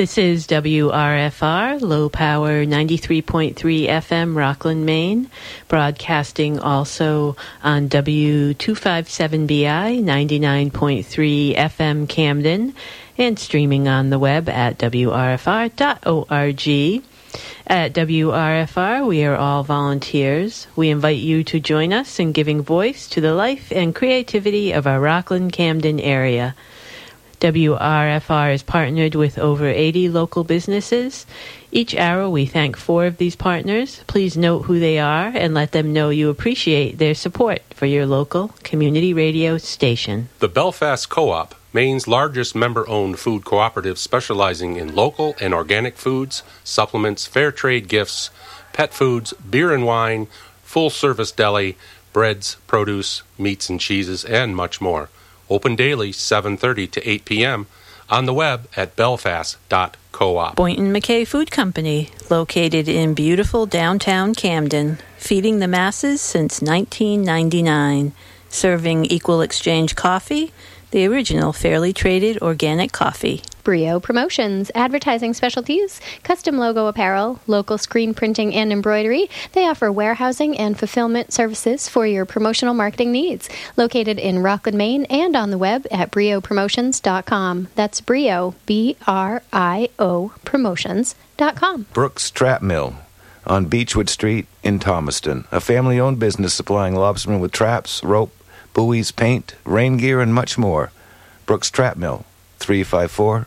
This is WRFR, low power 93.3 FM, Rockland, Maine, broadcasting also on W257BI 99.3 FM, Camden, and streaming on the web at WRFR.org. At WRFR, we are all volunteers. We invite you to join us in giving voice to the life and creativity of our Rockland Camden area. WRFR is partnered with over 80 local businesses. Each hour, we thank four of these partners. Please note who they are and let them know you appreciate their support for your local community radio station. The Belfast Co op, Maine's largest member owned food cooperative specializing in local and organic foods, supplements, fair trade gifts, pet foods, beer and wine, full service deli, breads, produce, meats and cheeses, and much more. Open daily 7:30 to 8 p.m. on the web at belfast.coop. Boynton McKay Food Company, located in beautiful downtown Camden, feeding the masses since 1999, serving equal exchange coffee, the original fairly traded organic coffee. Brio Promotions, advertising specialties, custom logo apparel, local screen printing and embroidery. They offer warehousing and fulfillment services for your promotional marketing needs. Located in Rockland, Maine, and on the web at briopromotions.com. That's Brio, B R I O Promotions.com. Brooks Trap Mill on Beechwood Street in Thomaston, a family owned business supplying lobstermen with traps, rope, buoys, paint, rain gear, and much more. Brooks Trap Mill, 354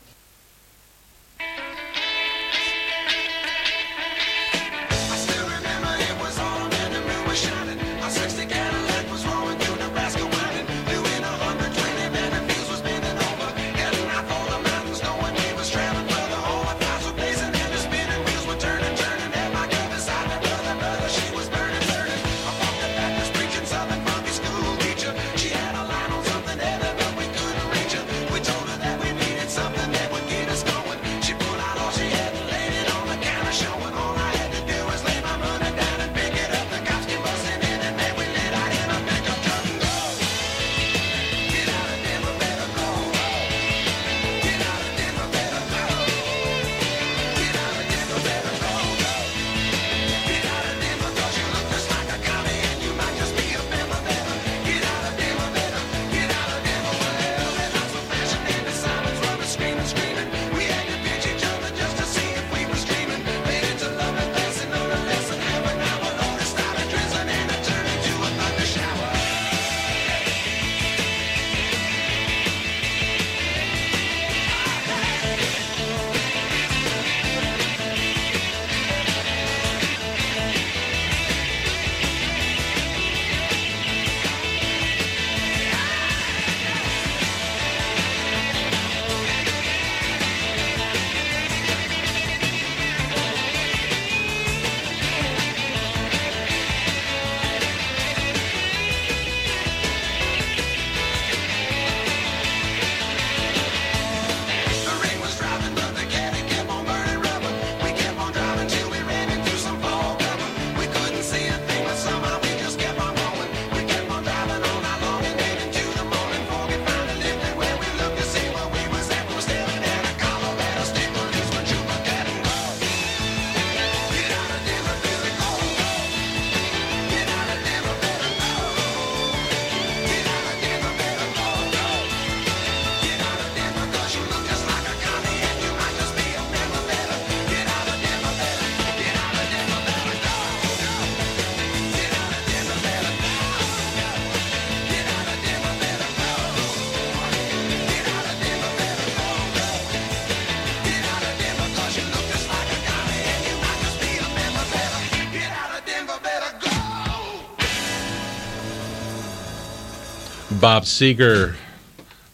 Bob Seger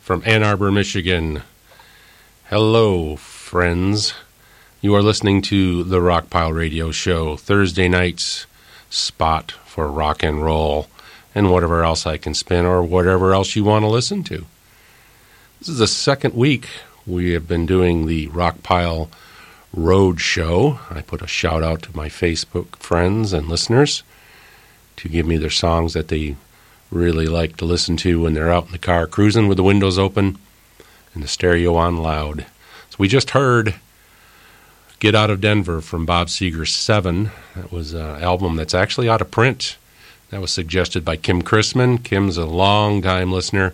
from Ann Arbor, Michigan. Hello, friends. You are listening to the Rockpile Radio Show, Thursday night's spot for rock and roll. and whatever else I can spin or whatever else you want to listen to. This is the second week we have been doing the Rockpile Road Show. I put a shout out to my Facebook friends and listeners to give me their songs that they really like to listen to when they're out in the car cruising with the windows open and the stereo on loud. So we just heard Get Out of Denver from Bob Seger 7. That was an album that's actually out of print. That was suggested by Kim Chrisman. Kim's a long time listener.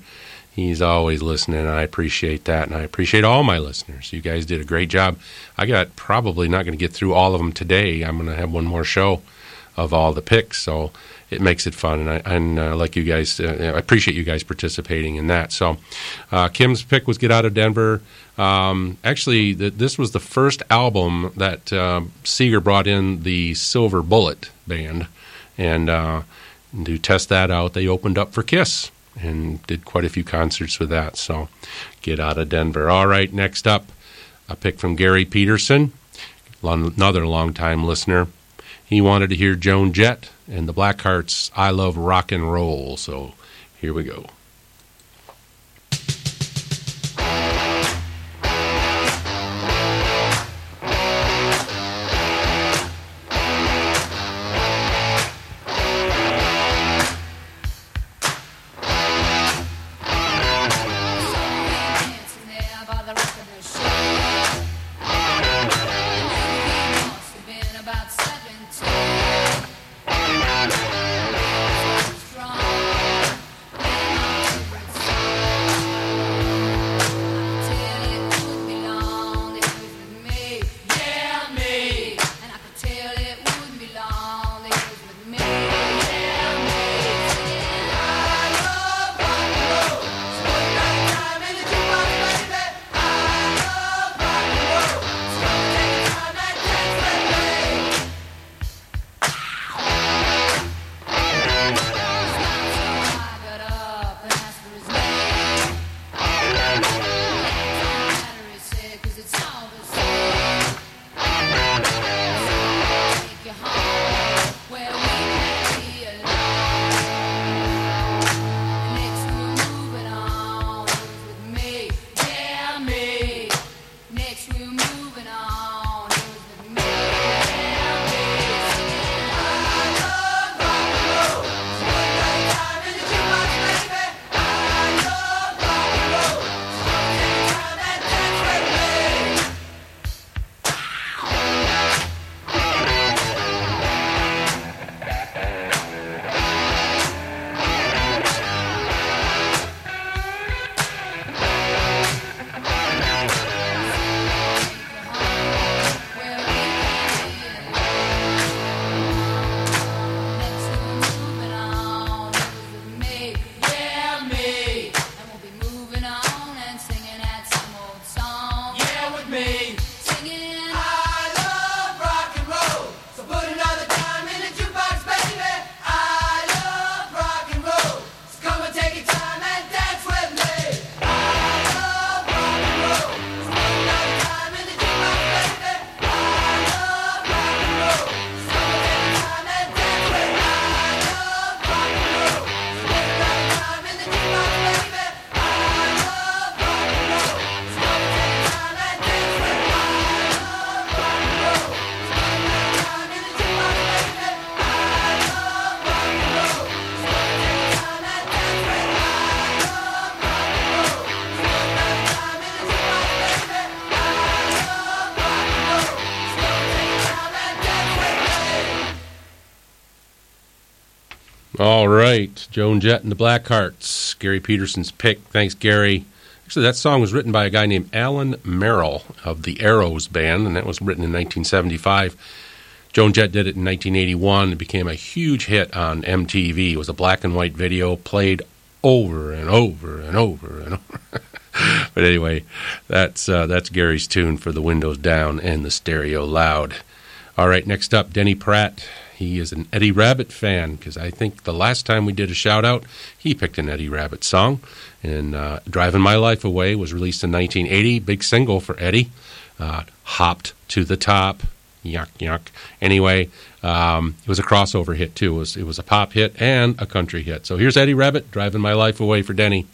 He's always listening, and I appreciate that, and I appreciate all my listeners. You guys did a great job. I got probably not going to get through all of them today. I'm going to have one more show of all the picks, so it makes it fun. And I and, uh, like you guys, uh, I appreciate you guys participating in that. So, uh, Kim's pick was "Get Out of Denver." Um, actually, the, this was the first album that Seger brought in the Silver Bullet band, and to test that out, they opened up for Kiss and did quite a few concerts with that. So, "Get Out of Denver." All right, next up, a pick from Gary Peterson, another longtime listener. He wanted to hear Joan Jett and the Blackhearts' I Love Rock and Roll. So here we go. Joan Jett and the Blackhearts. Gary Peterson's pick. Thanks, Gary. Actually, that song was written by a guy named Alan Merrill of the Arrows Band, and that was written in 1975. Joan Jett did it in 1981. It became a huge hit on MTV. It was a black and white video played over and over and over and over. but anyway, that's uh, that's Gary's tune for the windows down and the stereo loud. All right, next up, Denny Pratt. He is an Eddie Rabbitt fan because I think the last time we did a shout out, he picked an Eddie Rabbitt song. And uh, Driving My Life Away was released in 1980, big single for Eddie. Uh, Hopped to the Top, Yuck, yuck. Anyway, um, it was a crossover hit too. It was, it was a pop hit and a country hit. So here's Eddie Rabbitt, driving my life away for Denny.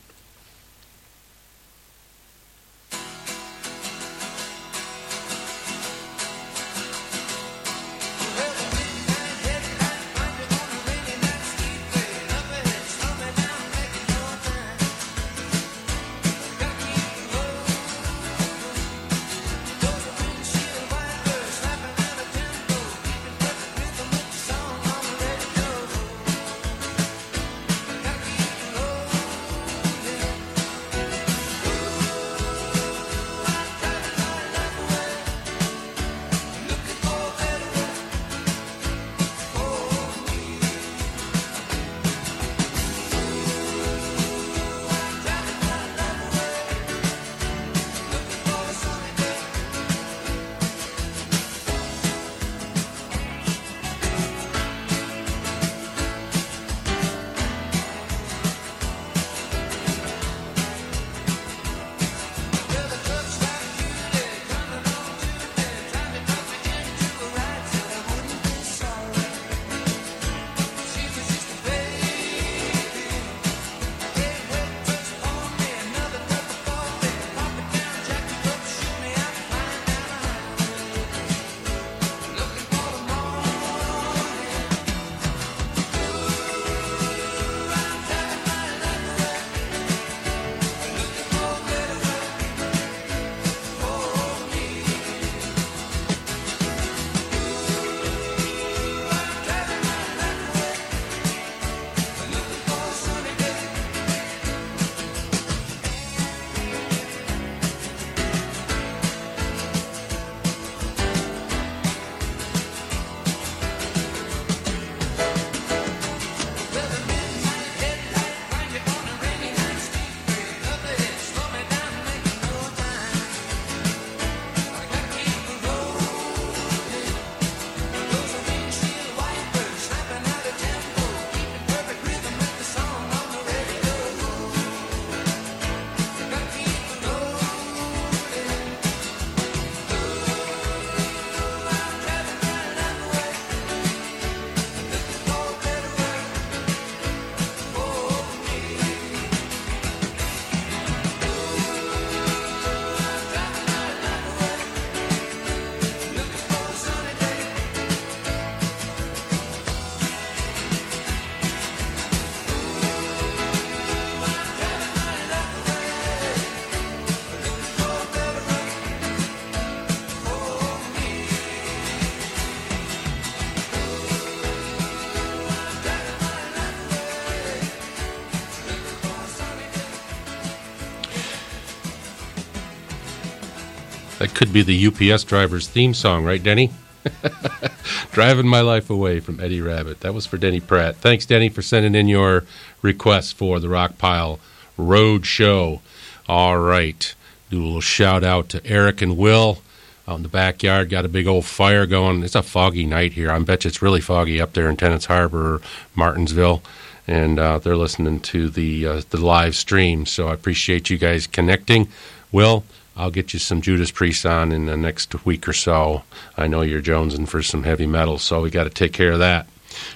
Could be the UPS driver's theme song, right, Denny? Driving My Life Away from Eddie Rabbitt. That was for Denny Pratt. Thanks, Denny, for sending in your request for the Rockpile Road Show. All right. Do a little shout out to Eric and Will out in the backyard. Got a big old fire going. It's a foggy night here. I bet you it's really foggy up there in Tenants Harbor or Martinsville. And uh, they're listening to the, uh, the live stream. So I appreciate you guys connecting. Will, I'll get you some Judas Priest on in the next week or so. I know you're jonesing for some heavy metal, so we got to take care of that.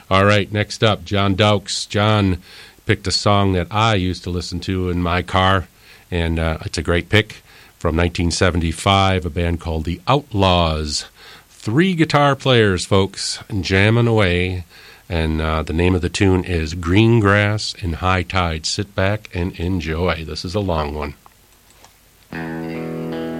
All right, next up, John Dowks. John picked a song that I used to listen to in my car, and uh, it's a great pick from 1975, a band called The Outlaws. Three guitar players, folks, jamming away. And uh, the name of the tune is Green Grass in High Tide. Sit back and enjoy. This is a long one. Thank you.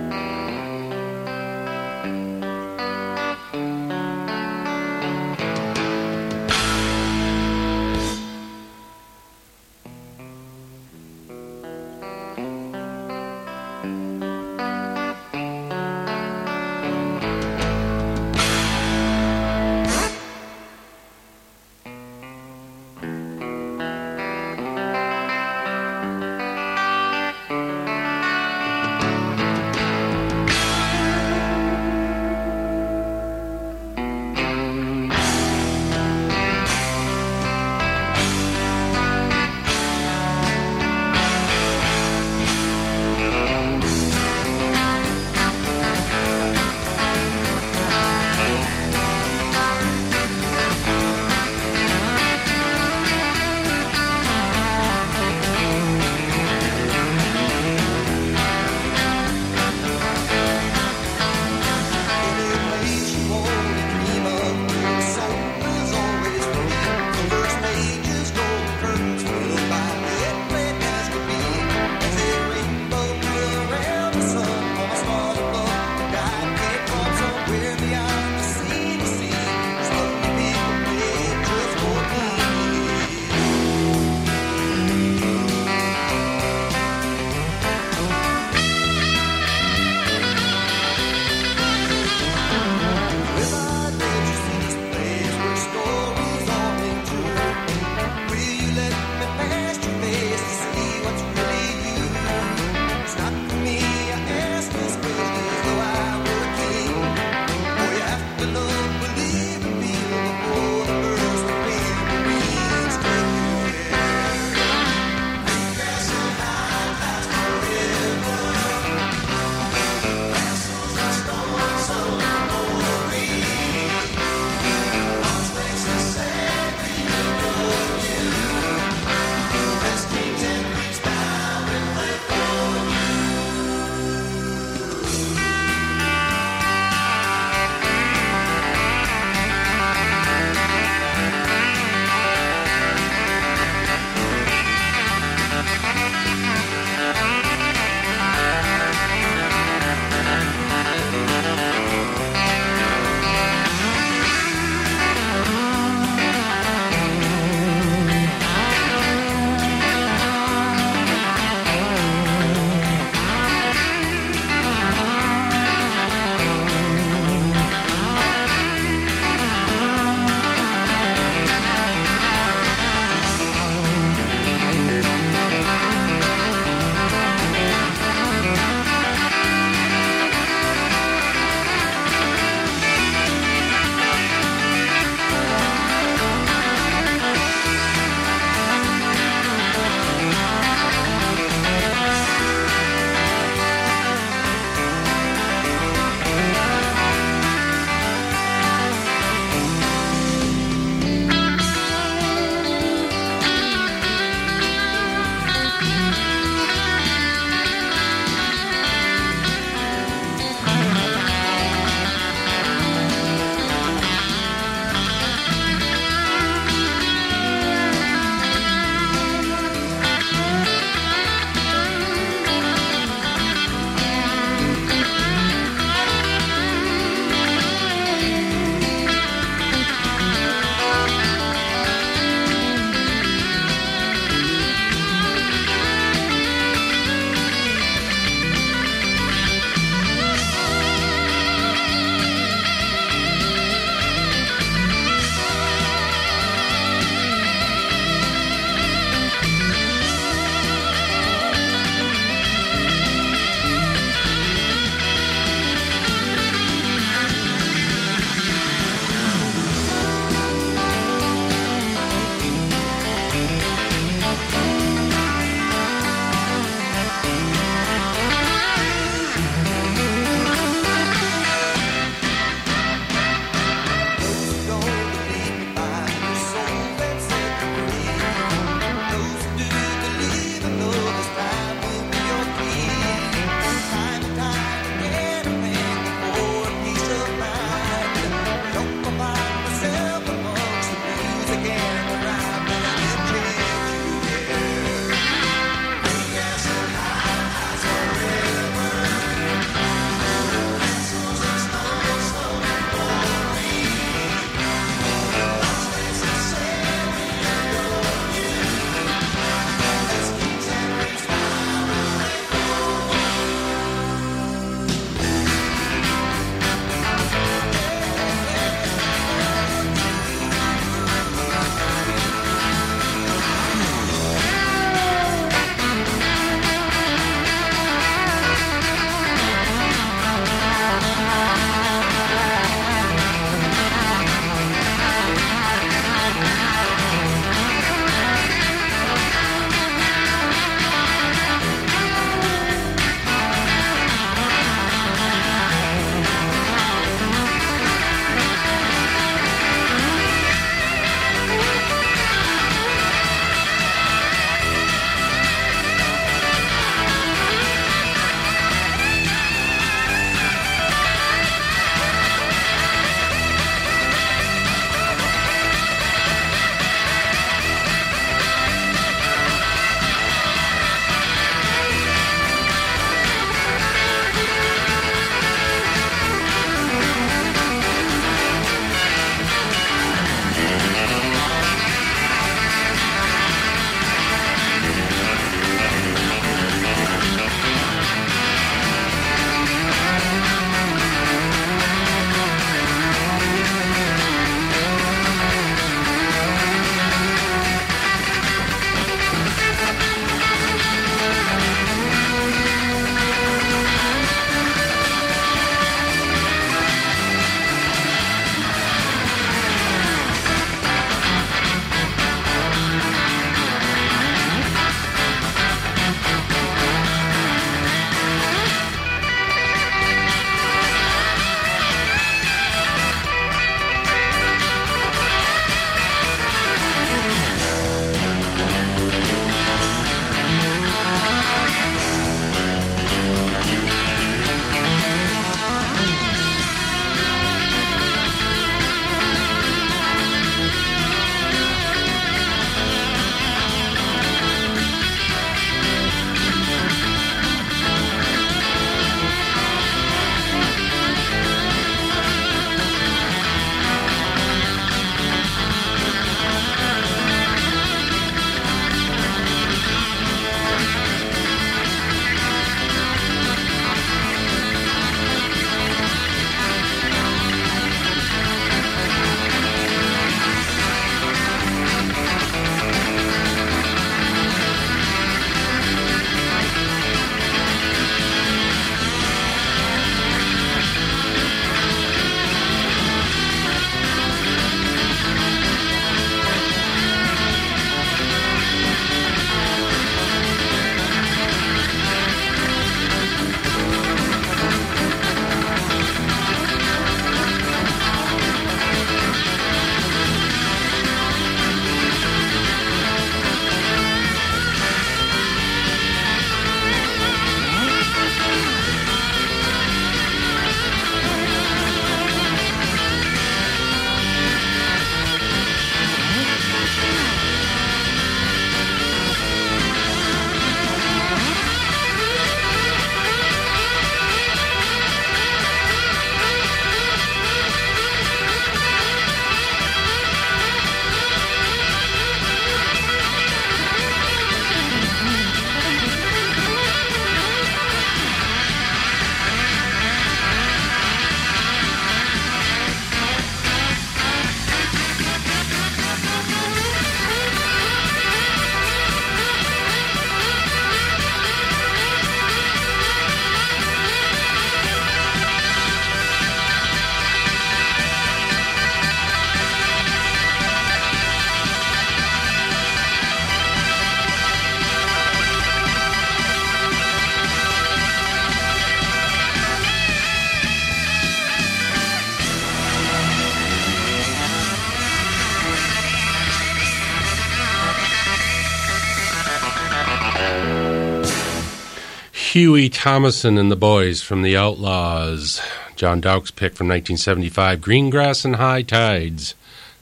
Hughie Thomasson and the Boys from the Outlaws. John Dowk's pick from 1975, Green Grass and High Tides.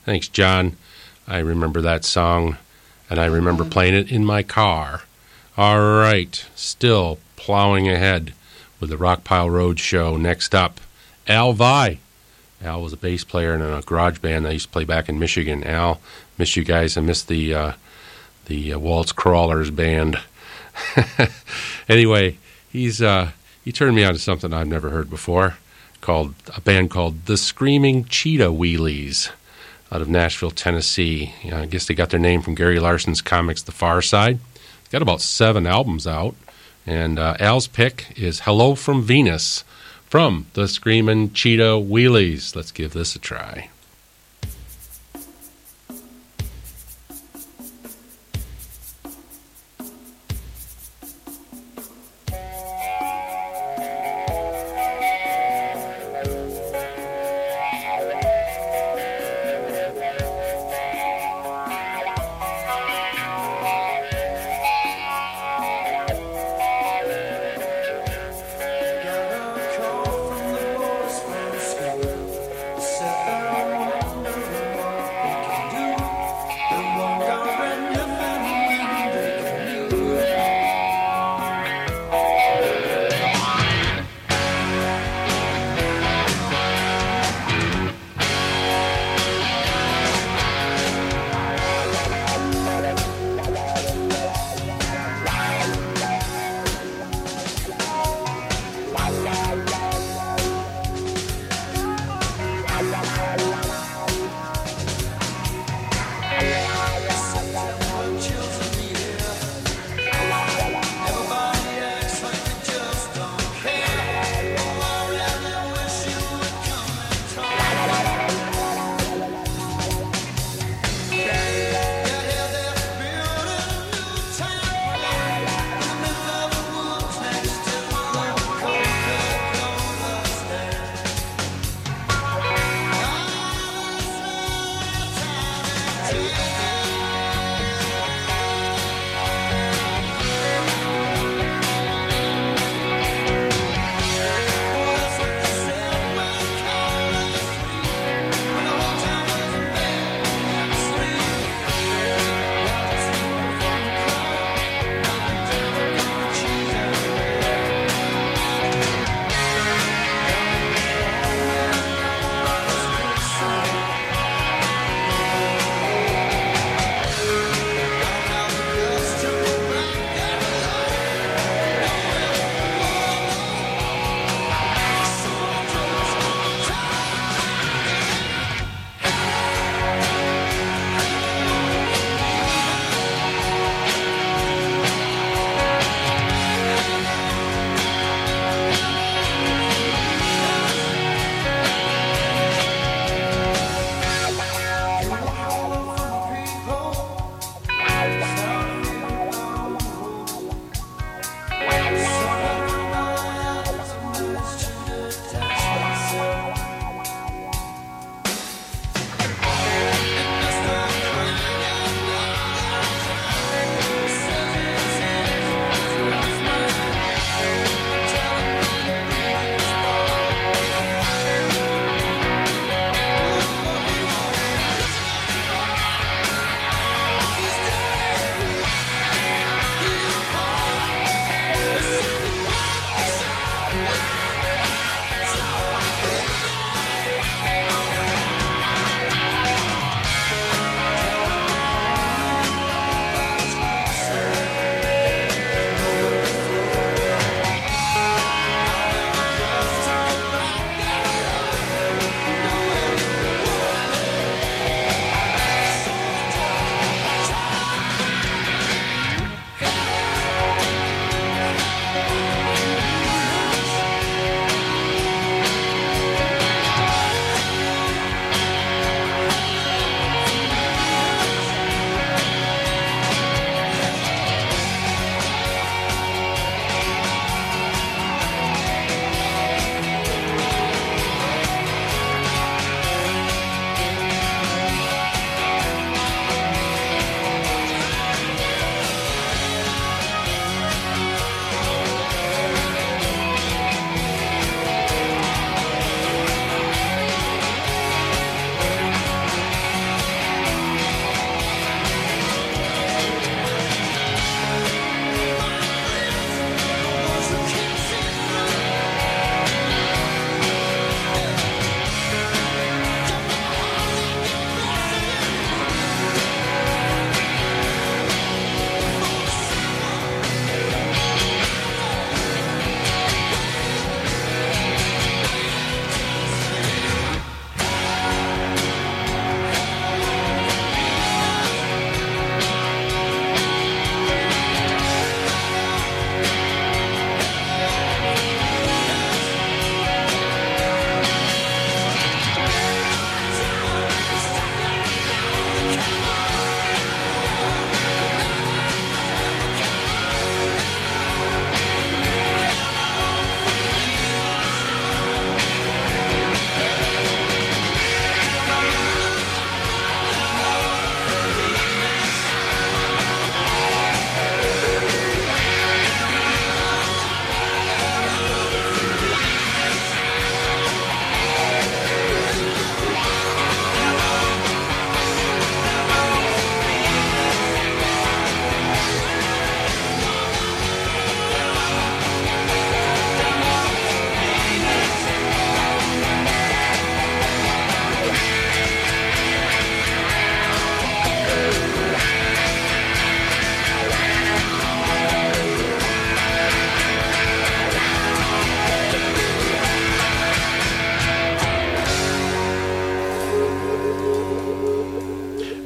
Thanks, John. I remember that song, and I remember playing it in my car. All right, still plowing ahead with the Rockpile Road show. Next up, Al Vi. Al was a bass player in a garage band I used to play back in Michigan. Al, miss you guys. I miss the uh, the uh, Waltz Crawlers band. anyway, he's uh, he turned me on to something I've never heard before, called a band called the Screaming Cheetah Wheelies, out of Nashville, Tennessee. You know, I guess they got their name from Gary Larson's comics The Far Side. Got about seven albums out, and uh, Al's pick is "Hello from Venus" from the Screaming Cheetah Wheelies. Let's give this a try.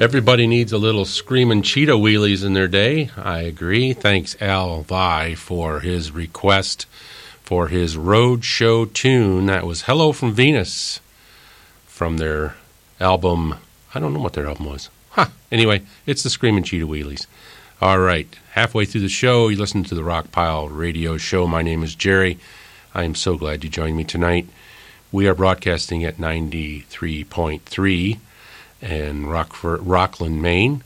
Everybody needs a little screaming cheetah wheelies in their day. I agree. Thanks, Al Vi, for his request for his road show tune. That was Hello from Venus from their album. I don't know what their album was. Huh. Anyway, it's the Screaming Cheetah Wheelies. All right. Halfway through the show, you listen to the Rock Pile Radio Show. My name is Jerry. I am so glad you joined me tonight. We are broadcasting at 93.3 in Rockford, Rockland, Maine,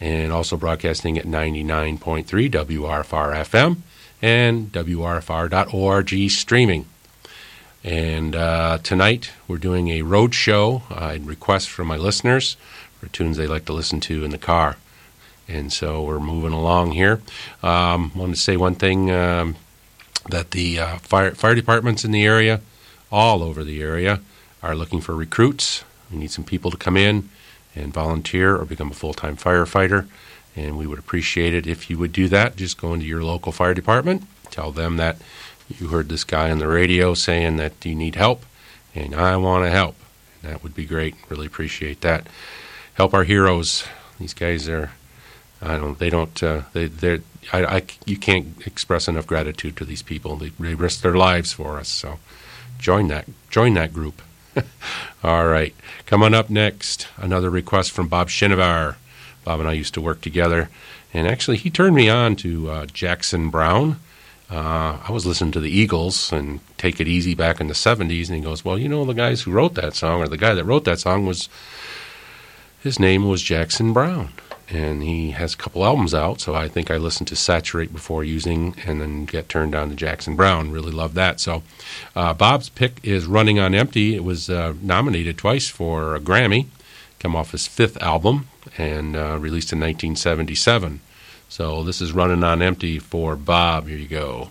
and also broadcasting at 99.3 WRFR FM and WRFR.org streaming. And uh, tonight we're doing a road show. I request from my listeners for tunes they like to listen to in the car. And so we're moving along here. Um, want to say one thing um, that the uh, fire, fire departments in the area, all over the area, are looking for recruits. We need some people to come in and volunteer or become a full time firefighter. And we would appreciate it if you would do that. Just go into your local fire department, tell them that you heard this guy on the radio saying that you need help, and I want to help. That would be great. Really appreciate that. Help our heroes. These guys are, I don't, they don't, uh, they, they're, I, I, you can't express enough gratitude to these people. They, they risk their lives for us. So join that, join that group. All right. Coming up next, another request from Bob Shinovar. Bob and I used to work together. And actually, he turned me on to uh, Jackson Browne. Uh, I was listening to the Eagles and Take It Easy back in the 70s, and he goes, Well, you know, the guys who wrote that song, or the guy that wrote that song, was his name was Jackson Browne. And he has a couple albums out, so I think I listened to Saturate before using and then get turned on to Jackson Browne. Really love that. So uh, Bob's pick is Running on Empty. It was uh, nominated twice for a Grammy, come off his fifth album, and uh, released in 1977. So this is Running on Empty for Bob. Here you go.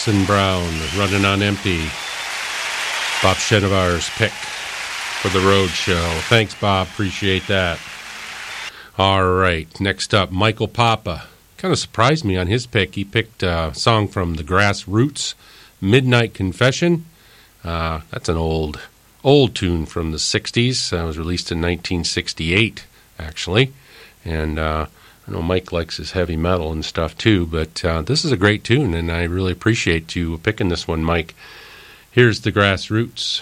Jackson Browne, running on empty. Bob Shenovar's pick for the road show. Thanks, Bob. Appreciate that. All right, next up, Michael Papa. Kind of surprised me on his pick. He picked a song from the Grassroots, Midnight Confession. Uh, that's an old, old tune from the 60s. Uh, it was released in 1968, actually. And uh, I know Mike likes his heavy metal and stuff too, but uh, this is a great tune, and I really appreciate you picking this one, Mike. Here's the Grassroots.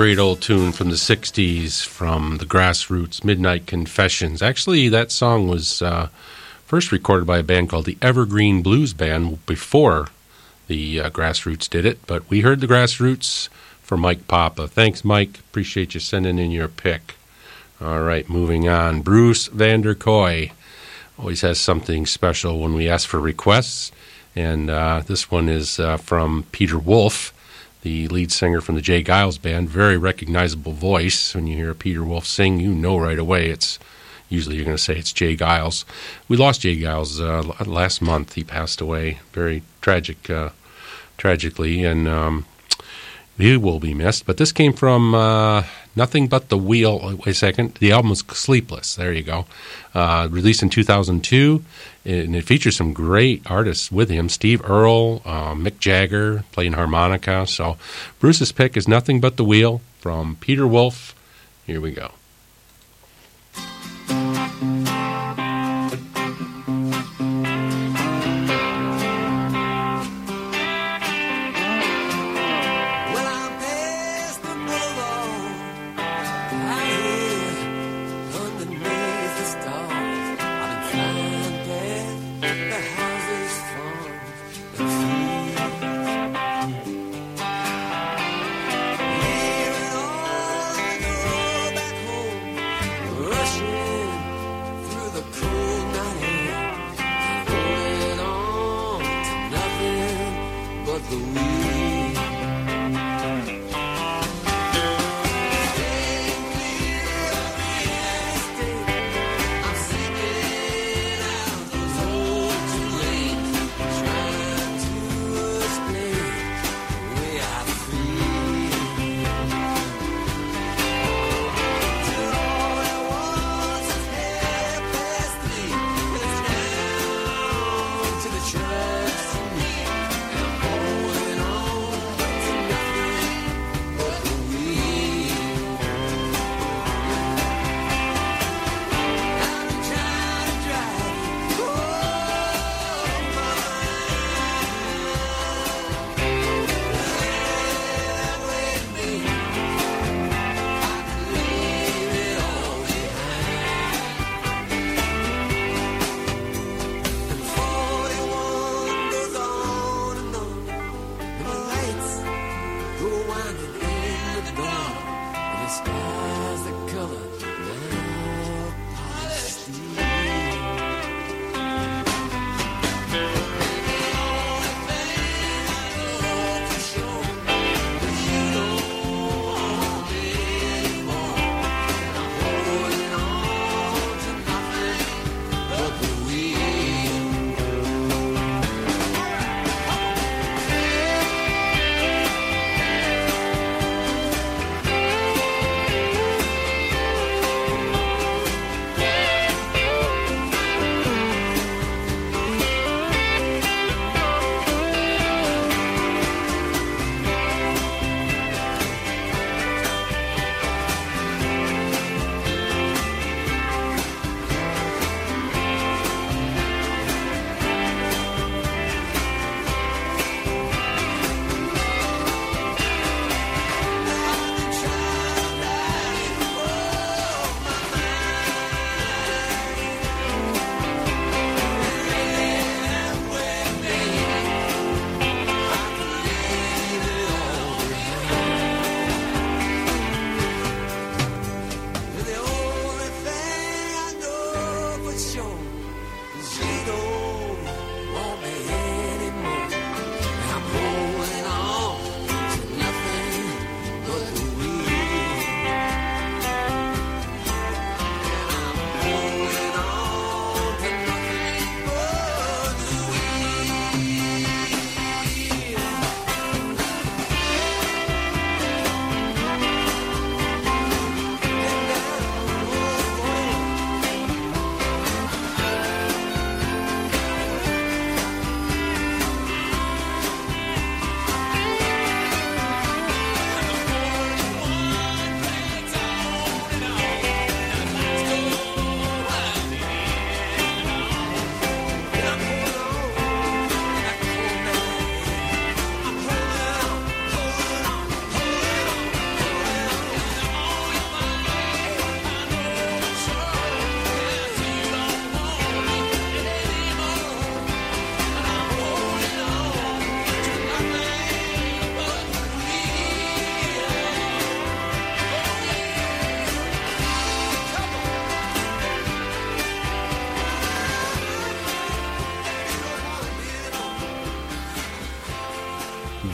Great old tune from the 60s from the Grassroots Midnight Confessions. Actually, that song was uh, first recorded by a band called the Evergreen Blues Band before the uh, Grassroots did it, but we heard the Grassroots from Mike Papa. Thanks, Mike. Appreciate you sending in your pick. All right, moving on. Bruce Vander Kooi always has something special when we ask for requests, and uh, this one is from Peter Wolf the lead singer from the Jay Geils Band. Very recognizable voice. When you hear Peter Wolf sing, you know right away it's usually you're going to say it's Jay Geils. We lost Jay Geils uh, last month. He passed away. Very tragic, uh, tragically, and um, he will be missed. But this came from uh, Nothing But the Wheel. Wait a second. The album was Sleepless. There you go. Uh, released in 2002 and it features some great artists with him Steve Earle, uh, Mick Jagger playing harmonica. So, Bruce's pick is Nothing But the Wheel from Peter Wolf. Here we go.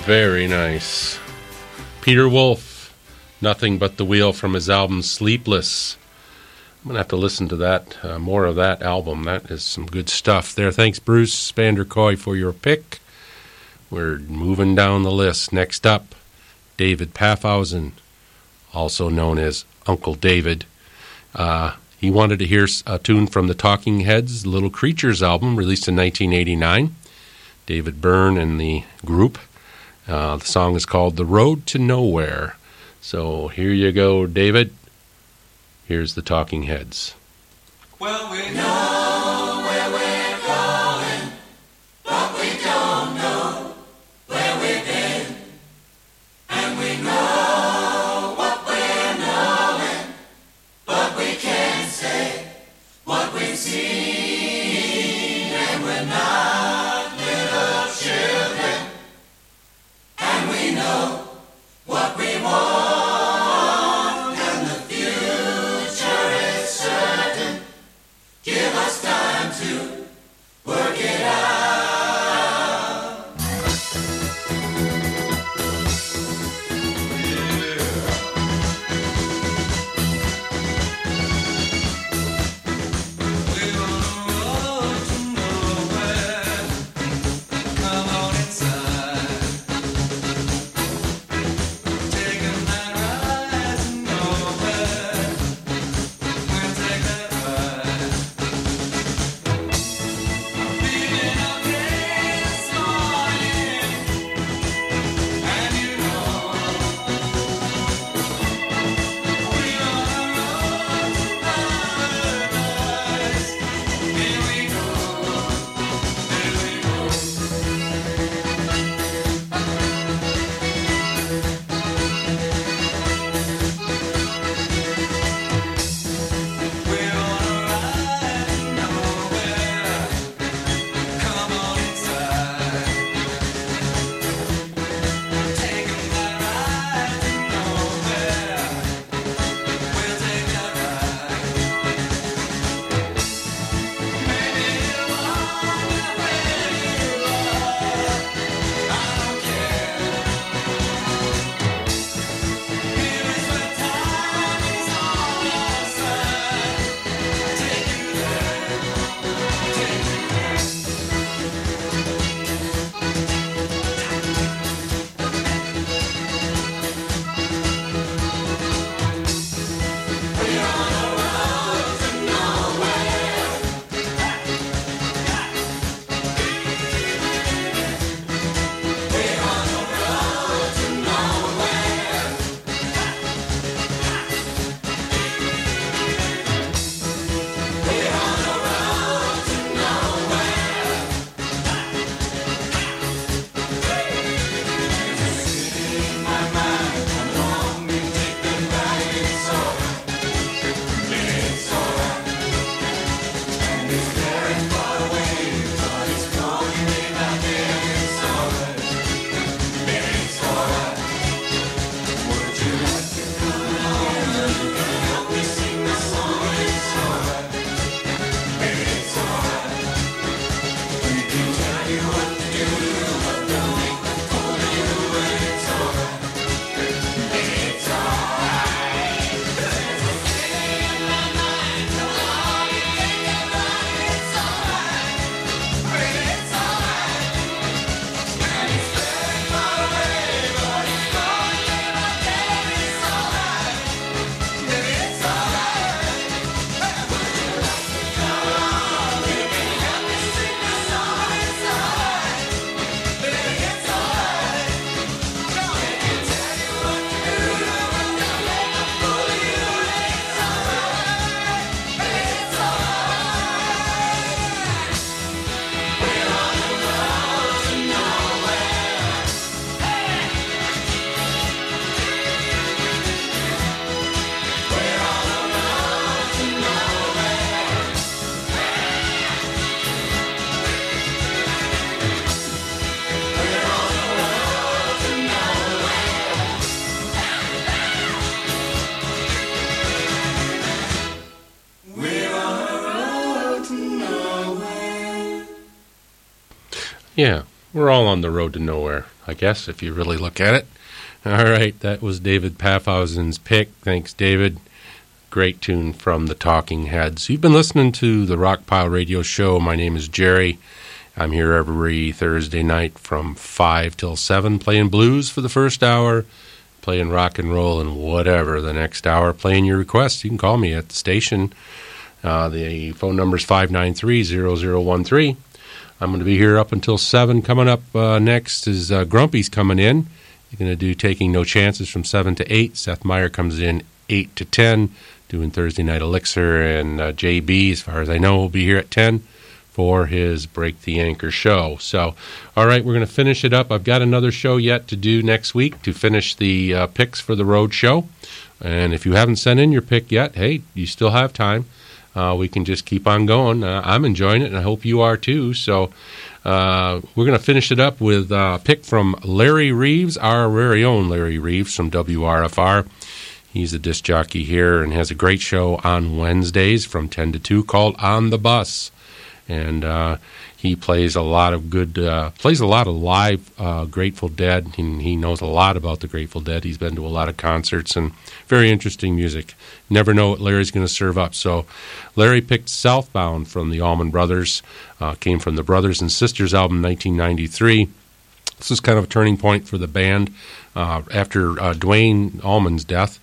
Very nice. Peter Wolf, Nothing But the Wheel from his album Sleepless. I'm going to have to listen to that, uh, more of that album. That is some good stuff there. Thanks, Bruce Vanderkoy, for your pick. We're moving down the list. Next up, David Paffhausen, also known as Uncle David. Uh, he wanted to hear a tune from the Talking Heads' Little Creatures album, released in 1989. David Byrne and the group uh, the song is called The Road to Nowhere. So here you go, David. Here's the Talking Heads. Well, we we're all on the road to nowhere, I guess, if you really look at it. All right, that was David Paffhausen's pick. Thanks, David. Great tune from the Talking Heads. You've been listening to the Rockpile Radio Show. My name is Jerry. I'm here every Thursday night from 5 till 7 playing blues for the first hour, playing rock and roll and whatever the next hour, playing your requests. You can call me at the station. Uh, the phone number is 593 0013. I'm going to be here up until 7. Coming up uh, next is uh, Grumpy's coming in. You're going to do Taking No Chances from 7 to 8. Seth Meyer comes in 8 to 10, doing Thursday Night Elixir. And uh, JB, as far as I know, will be here at 10 for his Break the Anchor show. So, all right, we're going to finish it up. I've got another show yet to do next week to finish the picks for the road show. And if you haven't sent in your pick yet, hey, you still have time. Uh, we can just keep on going. Uh, I'm enjoying it, and I hope you are too. So, uh, we're going to finish it up with a pick from Larry Reeves, our very own Larry Reeves from WRFR. He's a disc jockey here and has a great show on Wednesdays from 10 to 2 called On the Bus and uh, he plays a lot of good uh, plays a lot of live uh, Grateful Dead. And he knows a lot about the Grateful Dead. He's been to a lot of concerts and very interesting music. Never know what Larry's going to serve up. So Larry picked Southbound from the Allman Brothers. Uh, came from the Brothers and Sisters album, 1993. This is kind of a turning point for the band after Duane Allman's death,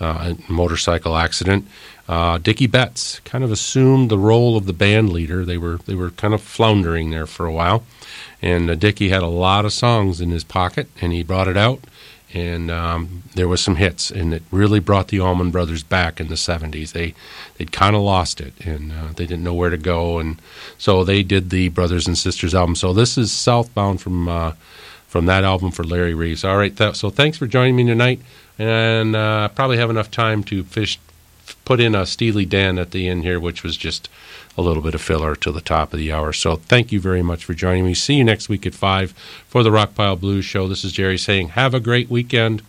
a motorcycle accident uh, Dickey Betts kind of assumed the role of the band leader. They were they were kind of floundering there for a while, and uh, Dickey had a lot of songs in his pocket, and he brought it out, and um, there was some hits, and it really brought the Allman Brothers back in the '70s. They they'd kind of lost it, and uh, they didn't know where to go, and so they did the Brothers and Sisters album. So this is Southbound from uh, from that album for Larry Reeves. All right, th so thanks for joining me tonight, and uh, probably have enough time to fish put in a Steely Dan at the end here, which was just a little bit of filler to the top of the hour. So thank you very much for joining me. See you next week at 5 for the Rockpile Blues Show. This is Jerry saying, have a great weekend.